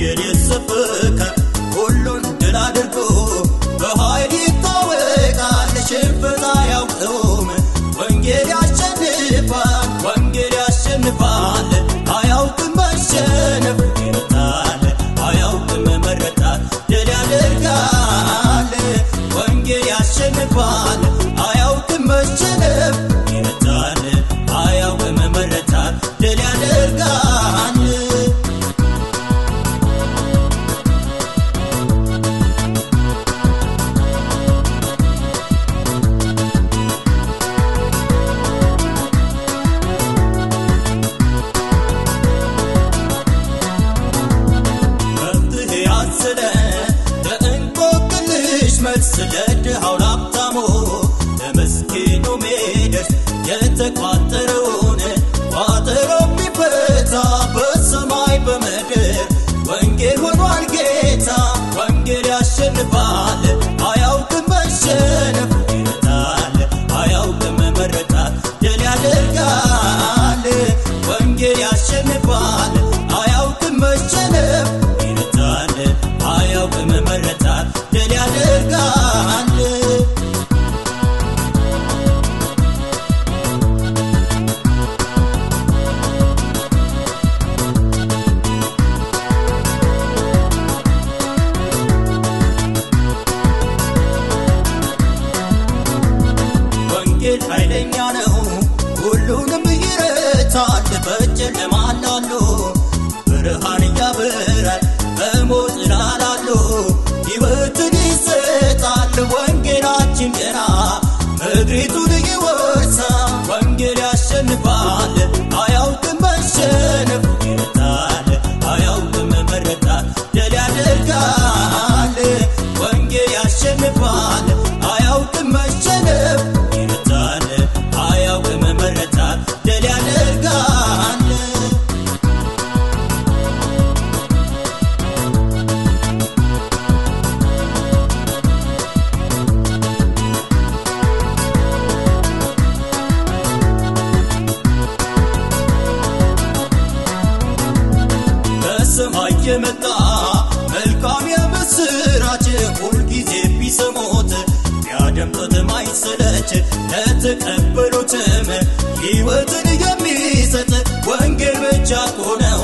ወንጌል ይሰበካል ሁሉን ድል አድርጎ ለእንቆቅልሽ መልስ ኃይለኛ ነው። ሁሉንም ይረታል በጨለማ ላሉ ብርሃን ያበራል በሞት ላላሉ ሕይወትን ይሰጣል ወንጌላችን ገና። ምድሪቱን ይወርሳል ወንጌል ያሸንፋል የመጣ መልካም የምስራች ሁልጊዜ ቢሰሙት ቢያደምጡት ማይሰለች ለተቀበሉትም ሕይወትን የሚሰጥ ወንጌል ብቻ እኮ ነው።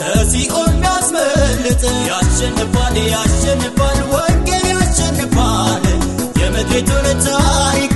ከሲኦል የሚያስመልጥ ያሸንፋል ያሸንፋል ወንጌል ያሸንፋል። የምድሪቱን ታሪክ